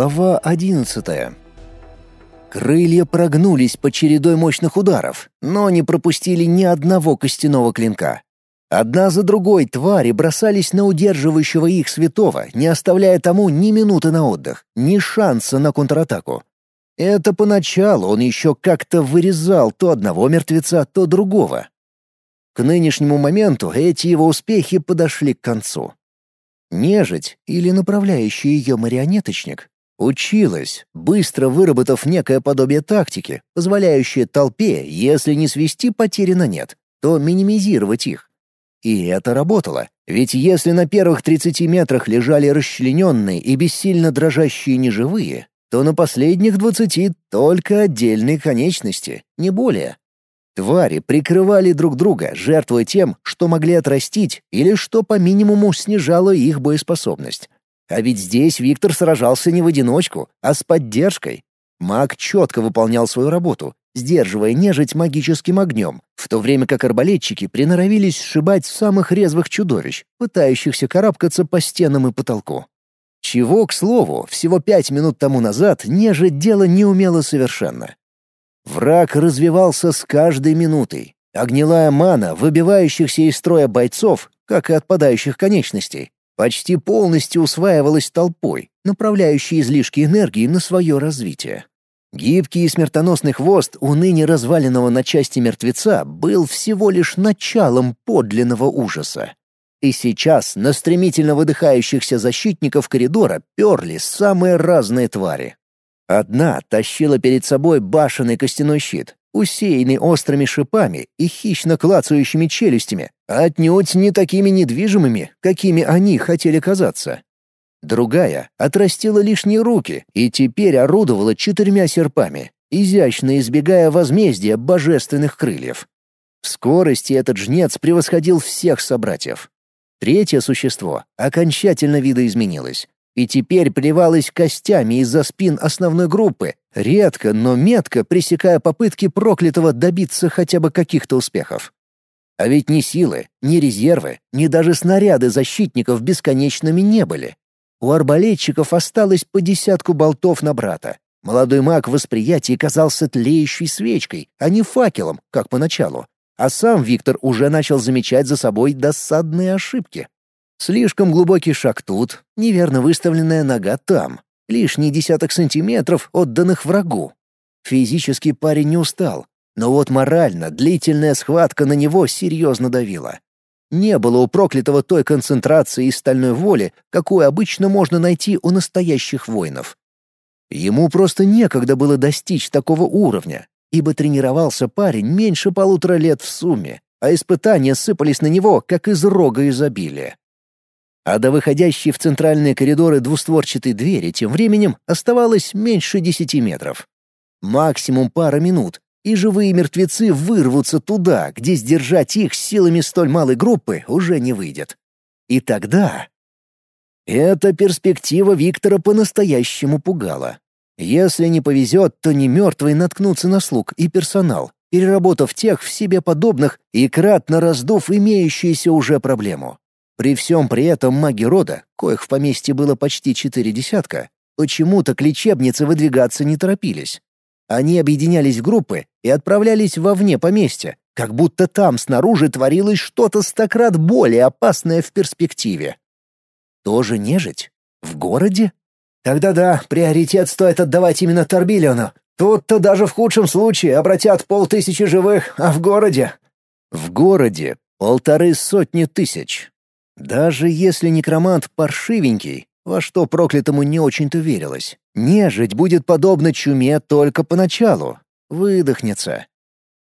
Глава одиннадцатая. Крылья прогнулись под чередой мощных ударов, но не пропустили ни одного костяного клинка. Одна за другой твари бросались на удерживающего их святого, не оставляя тому ни минуты на отдых, ни шанса на контратаку. Это поначалу он еще как-то вырезал то одного мертвеца, то другого. К нынешнему моменту эти его успехи подошли к концу. Нежить или направляющий ее марионеточник училась, быстро выработав некое подобие тактики, позволяющее толпе, если не свести потери на нет, то минимизировать их. И это работало, ведь если на первых 30 метрах лежали расчлененные и бессильно дрожащие неживые, то на последних 20 только отдельные конечности, не более. Твари прикрывали друг друга, жертвуя тем, что могли отрастить или что по минимуму снижало их боеспособность. А ведь здесь Виктор сражался не в одиночку, а с поддержкой. Маг четко выполнял свою работу, сдерживая нежить магическим огнем, в то время как арбалетчики приноровились сшибать самых резвых чудовищ, пытающихся карабкаться по стенам и потолку. Чего, к слову, всего пять минут тому назад нежить дело не умела совершенно. Враг развивался с каждой минутой. Огнилая мана выбивающихся из строя бойцов, как и отпадающих конечностей, почти полностью усваивалась толпой, направляющей излишки энергии на свое развитие. Гибкий и смертоносный хвост у ныне разваленного на части мертвеца был всего лишь началом подлинного ужаса. И сейчас на стремительно выдыхающихся защитников коридора перли самые разные твари. Одна тащила перед собой башенный костяной щит, усеянный острыми шипами и хищно клацающими челюстями, отнюдь не такими недвижимыми, какими они хотели казаться. Другая отрастила лишние руки и теперь орудовала четырьмя серпами, изящно избегая возмездия божественных крыльев. В скорости этот жнец превосходил всех собратьев. Третье существо окончательно видоизменилось и теперь плевалась костями из-за спин основной группы, редко, но метко пресекая попытки проклятого добиться хотя бы каких-то успехов. А ведь ни силы, ни резервы, ни даже снаряды защитников бесконечными не были. У арбалетчиков осталось по десятку болтов на брата. Молодой маг в восприятии казался тлеющей свечкой, а не факелом, как поначалу. А сам Виктор уже начал замечать за собой досадные ошибки. Слишком глубокий шаг тут, неверно выставленная нога там, лишний десяток сантиметров, отданных врагу. Физически парень не устал, но вот морально длительная схватка на него серьезно давила. Не было у проклятого той концентрации и стальной воли, какую обычно можно найти у настоящих воинов. Ему просто некогда было достичь такого уровня, ибо тренировался парень меньше полутора лет в сумме, а испытания сыпались на него, как из рога изобилия а до выходящей в центральные коридоры двустворчатой двери тем временем оставалось меньше десяти метров. Максимум пара минут, и живые мертвецы вырвутся туда, где сдержать их силами столь малой группы уже не выйдет. И тогда... Эта перспектива Виктора по-настоящему пугала. Если не повезет, то не мертвые наткнутся на слуг и персонал, переработав тех в себе подобных и кратно раздув имеющуюся уже проблему. При всем при этом маги рода, коих в поместье было почти четыре десятка, почему-то к лечебнице выдвигаться не торопились. Они объединялись в группы и отправлялись вовне поместья, как будто там снаружи творилось что-то стократ более опасное в перспективе. Тоже нежить? В городе? Тогда да, приоритет стоит отдавать именно Торбилиону. Тут-то даже в худшем случае обратят полтысячи живых, а в городе? В городе полторы сотни тысяч. Даже если некромант паршивенький, во что проклятому не очень-то верилось, нежить будет подобна чуме только поначалу, выдохнется.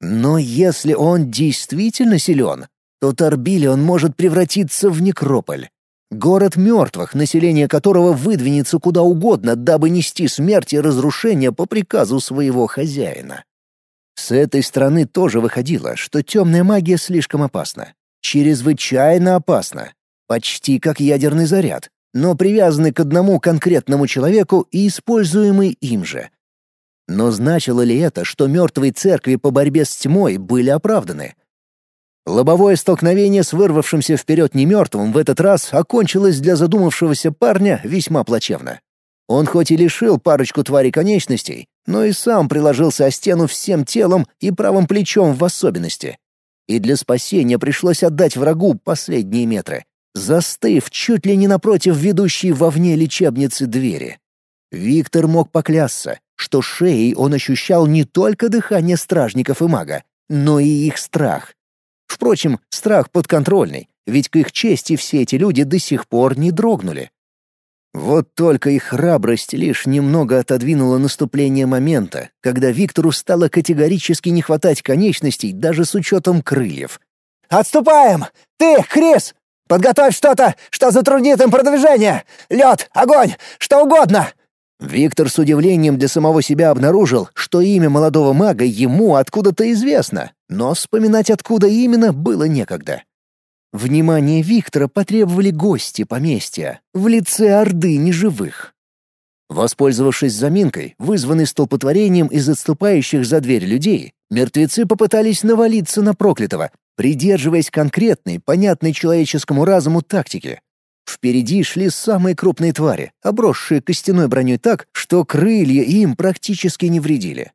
Но если он действительно силен, то Торбилион может превратиться в некрополь. Город мертвых, население которого выдвинется куда угодно, дабы нести смерть и разрушение по приказу своего хозяина. С этой стороны тоже выходило, что темная магия слишком опасна. Чрезвычайно опасна. Почти как ядерный заряд, но привязанный к одному конкретному человеку и используемый им же. Но значило ли это, что мертвые церкви по борьбе с тьмой были оправданы? Лобовое столкновение с вырвавшимся вперед немертвым в этот раз окончилось для задумавшегося парня весьма плачевно. Он хоть и лишил парочку тварей конечностей, но и сам приложился о стену всем телом и правым плечом в особенности. И для спасения пришлось отдать врагу последние метры, застыв чуть ли не напротив ведущей вовне лечебницы двери. Виктор мог поклясться, что шеей он ощущал не только дыхание стражников и мага, но и их страх. Впрочем, страх подконтрольный, ведь к их чести все эти люди до сих пор не дрогнули. Вот только их храбрость лишь немного отодвинула наступление момента, когда Виктору стало категорически не хватать конечностей даже с учетом крыльев. «Отступаем! Ты, Крис! Подготовь что-то, что затруднит им продвижение! Лед, огонь, что угодно!» Виктор с удивлением для самого себя обнаружил, что имя молодого мага ему откуда-то известно, но вспоминать откуда именно было некогда. Внимание Виктора потребовали гости поместья в лице орды неживых. Воспользовавшись заминкой, вызванной столпотворением из отступающих за дверь людей, мертвецы попытались навалиться на проклятого, придерживаясь конкретной, понятной человеческому разуму тактики. Впереди шли самые крупные твари, обросшие костяной броней так, что крылья им практически не вредили.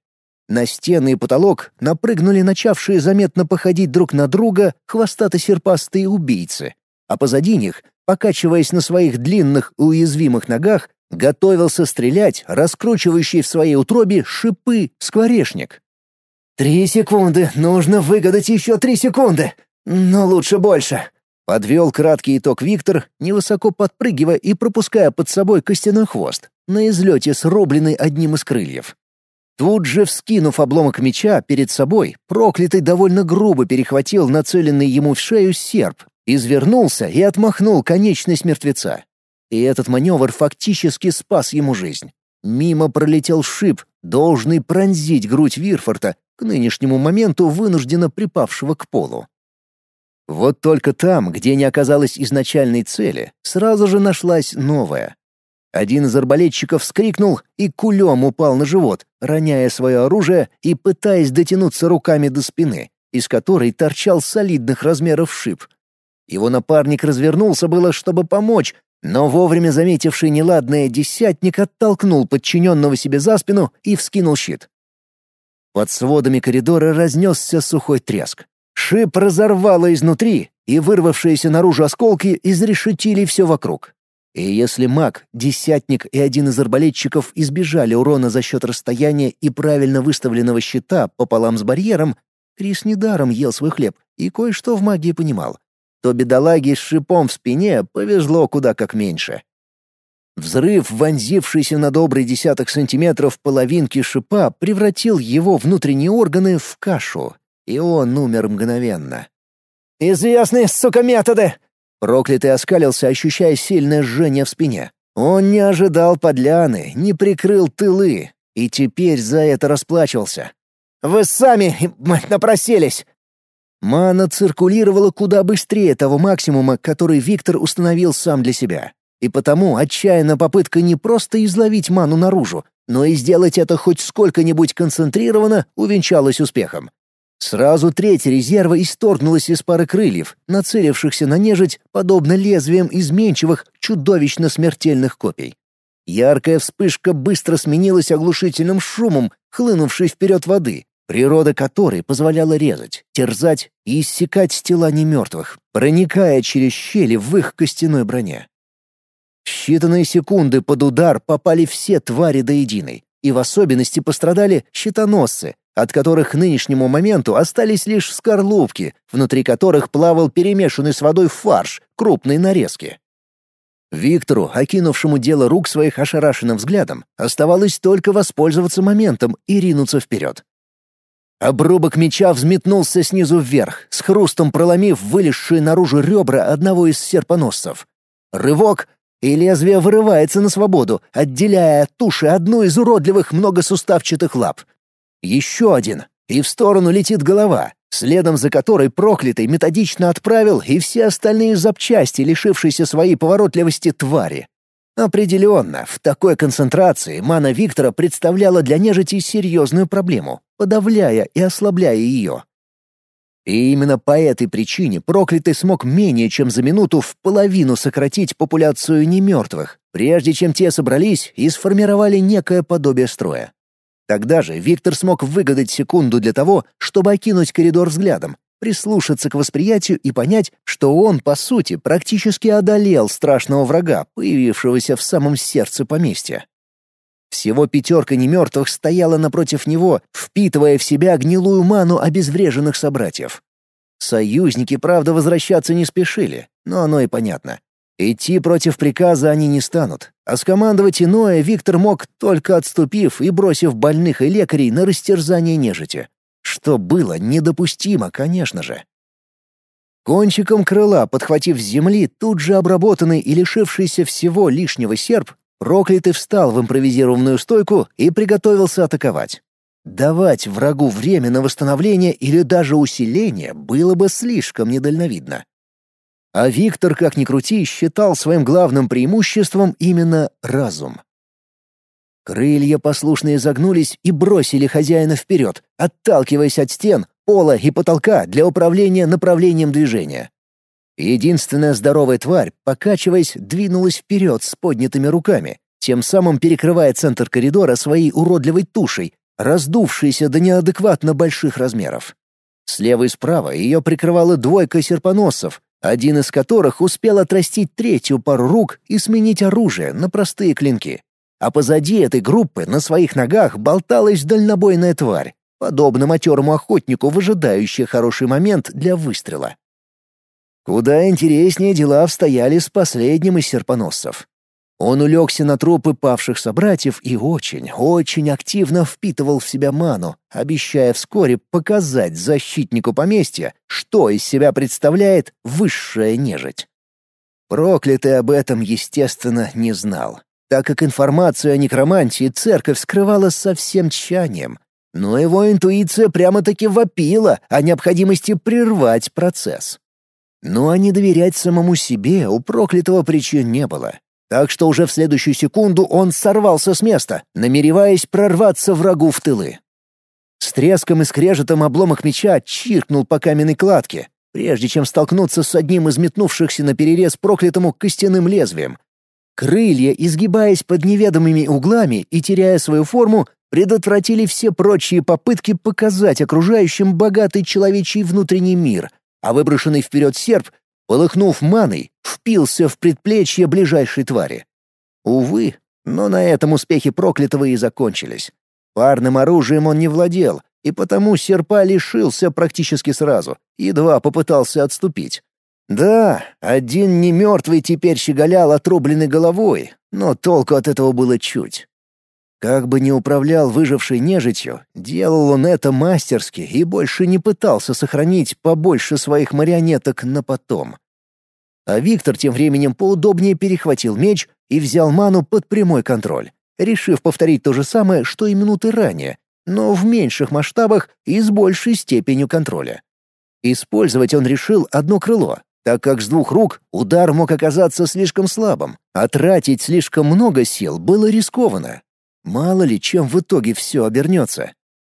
На стены и потолок напрыгнули начавшие заметно походить друг на друга хвостато-серпастые убийцы, а позади них, покачиваясь на своих длинных уязвимых ногах, готовился стрелять раскручивающий в своей утробе шипы скворечник. «Три секунды, нужно выгадать еще три секунды, но лучше больше», Подвел краткий итог Виктор, невысоко подпрыгивая и пропуская под собой костяной хвост, на излете срубленный одним из крыльев. Тут же, вскинув обломок меча перед собой, проклятый довольно грубо перехватил нацеленный ему в шею серп, извернулся и отмахнул конечность мертвеца. И этот маневр фактически спас ему жизнь. Мимо пролетел шип, должный пронзить грудь Вирфорта, к нынешнему моменту вынужденно припавшего к полу. Вот только там, где не оказалось изначальной цели, сразу же нашлась новая. Один из арбалетчиков вскрикнул и кулем упал на живот, роняя свое оружие и пытаясь дотянуться руками до спины, из которой торчал солидных размеров шип. Его напарник развернулся было, чтобы помочь, но вовремя заметивший неладное десятник оттолкнул подчиненного себе за спину и вскинул щит. Под сводами коридора разнесся сухой треск. Шип разорвало изнутри, и вырвавшиеся наружу осколки изрешетили все вокруг. И если маг, десятник и один из арбалетчиков избежали урона за счет расстояния и правильно выставленного щита пополам с барьером, Крис недаром ел свой хлеб и кое-что в магии понимал, то бедолаге с шипом в спине повезло куда как меньше. Взрыв, вонзившийся на добрый десяток сантиметров половинки шипа, превратил его внутренние органы в кашу, и он умер мгновенно. «Известные, сука, методы!» Проклятый оскалился, ощущая сильное жжение в спине. Он не ожидал подляны, не прикрыл тылы, и теперь за это расплачивался. «Вы сами напросились!» Мана циркулировала куда быстрее того максимума, который Виктор установил сам для себя. И потому отчаянная попытка не просто изловить ману наружу, но и сделать это хоть сколько-нибудь концентрированно увенчалась успехом. Сразу треть резерва исторгнулась из пары крыльев, нацелившихся на нежить, подобно лезвиям изменчивых, чудовищно смертельных копий. Яркая вспышка быстро сменилась оглушительным шумом, хлынувшей вперед воды, природа которой позволяла резать, терзать и иссекать тела немертвых, проникая через щели в их костяной броне. Считанные секунды под удар попали все твари до единой, и в особенности пострадали щитоносцы, от которых к нынешнему моменту остались лишь скорлупки, внутри которых плавал перемешанный с водой фарш крупной нарезки. Виктору, окинувшему дело рук своих ошарашенным взглядом, оставалось только воспользоваться моментом и ринуться вперед. Обрубок меча взметнулся снизу вверх, с хрустом проломив вылезшие наружу ребра одного из серпоносцев. Рывок, и лезвие вырывается на свободу, отделяя от туши одну из уродливых многосуставчатых лап. Еще один, и в сторону летит голова, следом за которой проклятый методично отправил и все остальные запчасти, лишившиеся своей поворотливости твари. Определенно, в такой концентрации мана Виктора представляла для нежити серьезную проблему, подавляя и ослабляя ее. И именно по этой причине проклятый смог менее чем за минуту в половину сократить популяцию немертвых, прежде чем те собрались и сформировали некое подобие строя. Тогда же Виктор смог выгадать секунду для того, чтобы окинуть коридор взглядом, прислушаться к восприятию и понять, что он, по сути, практически одолел страшного врага, появившегося в самом сердце поместья. Всего пятерка немертвых стояла напротив него, впитывая в себя гнилую ману обезвреженных собратьев. Союзники, правда, возвращаться не спешили, но оно и понятно. Идти против приказа они не станут, а скомандовать иное Виктор мог, только отступив и бросив больных и лекарей на растерзание нежити. Что было недопустимо, конечно же. Кончиком крыла, подхватив с земли тут же обработанный и лишившийся всего лишнего серп, проклятый встал в импровизированную стойку и приготовился атаковать. Давать врагу время на восстановление или даже усиление было бы слишком недальновидно. А Виктор, как ни крути, считал своим главным преимуществом именно разум. Крылья послушно изогнулись и бросили хозяина вперед, отталкиваясь от стен, пола и потолка для управления направлением движения. Единственная здоровая тварь, покачиваясь, двинулась вперед с поднятыми руками, тем самым перекрывая центр коридора своей уродливой тушей, раздувшейся до неадекватно больших размеров. Слева и справа ее прикрывала двойка серпоносцев, один из которых успел отрастить третью пару рук и сменить оружие на простые клинки. А позади этой группы на своих ногах болталась дальнобойная тварь, подобно матерому охотнику, выжидающий хороший момент для выстрела. Куда интереснее дела обстояли с последним из серпоносцев. Он улегся на трупы павших собратьев и очень, очень активно впитывал в себя ману, обещая вскоре показать защитнику поместья, что из себя представляет высшая нежить. Проклятый об этом, естественно, не знал, так как информацию о некромантии церковь скрывала со всем тщанием, но его интуиция прямо-таки вопила о необходимости прервать процесс. Ну а не доверять самому себе у проклятого причин не было. Так что уже в следующую секунду он сорвался с места, намереваясь прорваться врагу в тылы. С треском и скрежетом обломок меча чиркнул по каменной кладке, прежде чем столкнуться с одним из метнувшихся на перерез проклятому костяным лезвием. Крылья, изгибаясь под неведомыми углами и теряя свою форму, предотвратили все прочие попытки показать окружающим богатый человечий внутренний мир, а выброшенный вперед серп полыхнув маной, впился в предплечье ближайшей твари. Увы, но на этом успехи проклятого и закончились. Парным оружием он не владел, и потому серпа лишился практически сразу, едва попытался отступить. Да, один немертвый теперь щеголял отрубленной головой, но толку от этого было чуть. Как бы ни управлял выжившей нежитью, делал он это мастерски и больше не пытался сохранить побольше своих марионеток на потом. А Виктор тем временем поудобнее перехватил меч и взял ману под прямой контроль, решив повторить то же самое, что и минуты ранее, но в меньших масштабах и с большей степенью контроля. Использовать он решил одно крыло, так как с двух рук удар мог оказаться слишком слабым, а тратить слишком много сил было рискованно, Мало ли чем в итоге все обернется.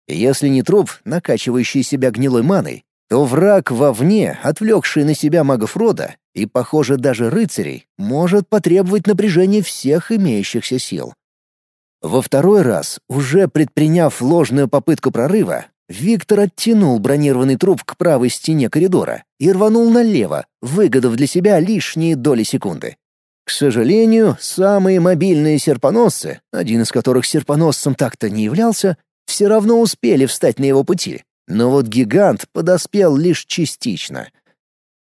Если не труп, накачивающий себя гнилой маной, то враг вовне, отвлекший на себя магов рода, и, похоже, даже рыцарей, может потребовать напряжения всех имеющихся сил. Во второй раз, уже предприняв ложную попытку прорыва, Виктор оттянул бронированный труп к правой стене коридора и рванул налево, выгодав для себя лишние доли секунды. К сожалению, самые мобильные серпоносцы, один из которых серпоносцем так-то не являлся, все равно успели встать на его пути. Но вот гигант подоспел лишь частично.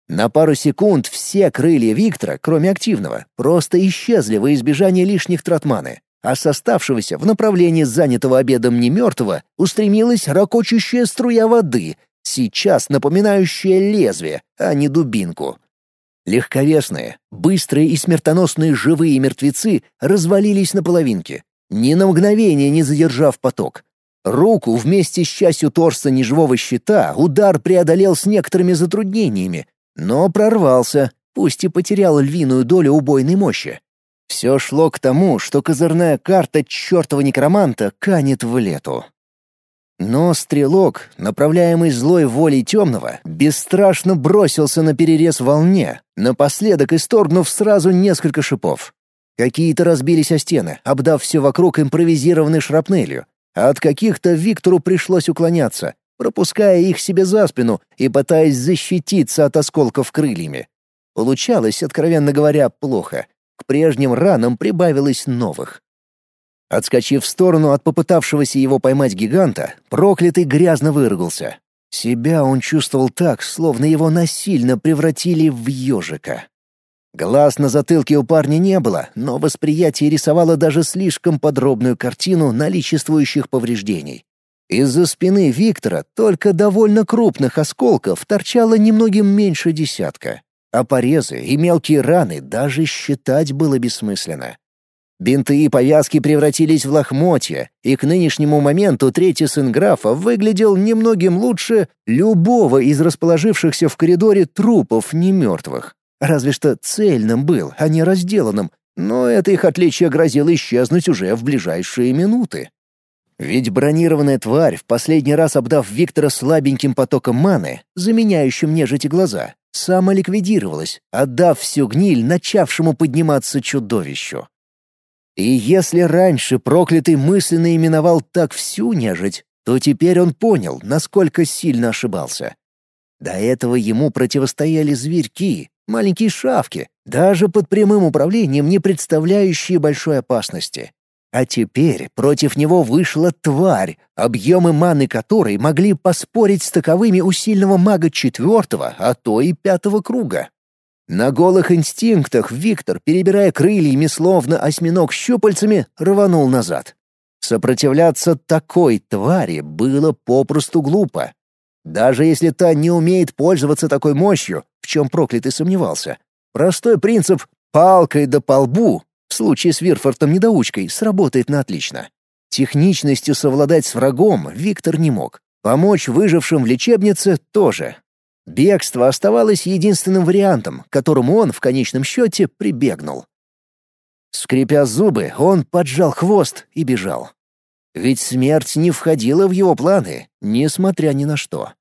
На пару секунд все крылья Виктора, кроме активного, просто исчезли во избежание лишних трат маны, а с оставшегося в направлении занятого обедом немертвого устремилась ракочущая струя воды, сейчас напоминающая лезвие, а не дубинку. Легковесные, быстрые и смертоносные живые мертвецы развалились на половинке, ни на мгновение не задержав поток. Руку вместе с частью торса неживого щита удар преодолел с некоторыми затруднениями, но прорвался, пусть и потерял львиную долю убойной мощи. Все шло к тому, что козырная карта чертова некроманта канет в лету. Но стрелок, направляемый злой волей темного, бесстрашно бросился на перерез волне, напоследок исторгнув сразу несколько шипов. Какие-то разбились о стены, обдав все вокруг импровизированной шрапнелью, а от каких-то Виктору пришлось уклоняться, пропуская их себе за спину и пытаясь защититься от осколков крыльями. Получалось, откровенно говоря, плохо. К прежним ранам прибавилось новых. Отскочив в сторону от попытавшегося его поймать гиганта, проклятый грязно выругался. Себя он чувствовал так, словно его насильно превратили в ежика. Глаз на затылке у парня не было, но восприятие рисовало даже слишком подробную картину наличествующих повреждений. Из-за спины Виктора только довольно крупных осколков торчало немногим меньше десятка, а порезы и мелкие раны даже считать было бессмысленно. Бинты и повязки превратились в лохмотья, и к нынешнему моменту третий сын графа выглядел немногим лучше любого из расположившихся в коридоре трупов немертвых. Разве что цельным был, а не разделанным, но это их отличие грозило исчезнуть уже в ближайшие минуты. Ведь бронированная тварь, в последний раз обдав Виктора слабеньким потоком маны, заменяющим нежити глаза, самоликвидировалась, отдав всю гниль начавшему подниматься чудовищу. И если раньше проклятый мысленно именовал так всю нежить, то теперь он понял, насколько сильно ошибался. До этого ему противостояли зверьки, маленькие шавки, даже под прямым управлением не представляющие большой опасности. А теперь против него вышла тварь, объемы маны которой могли поспорить с таковыми у сильного мага четвертого, а то и пятого круга. На голых инстинктах Виктор, перебирая крыльями словно осьминог щупальцами, рванул назад. Сопротивляться такой твари было попросту глупо. Даже если та не умеет пользоваться такой мощью, в чем проклятый сомневался. Простой принцип «палкой да по лбу» в случае с Вирфортом-недоучкой сработает на отлично. Техничностью совладать с врагом Виктор не мог. Помочь выжившим в лечебнице тоже. Бегство оставалось единственным вариантом, к которому он в конечном счете прибегнул. Скрипя зубы, он поджал хвост и бежал. Ведь смерть не входила в его планы, несмотря ни на что.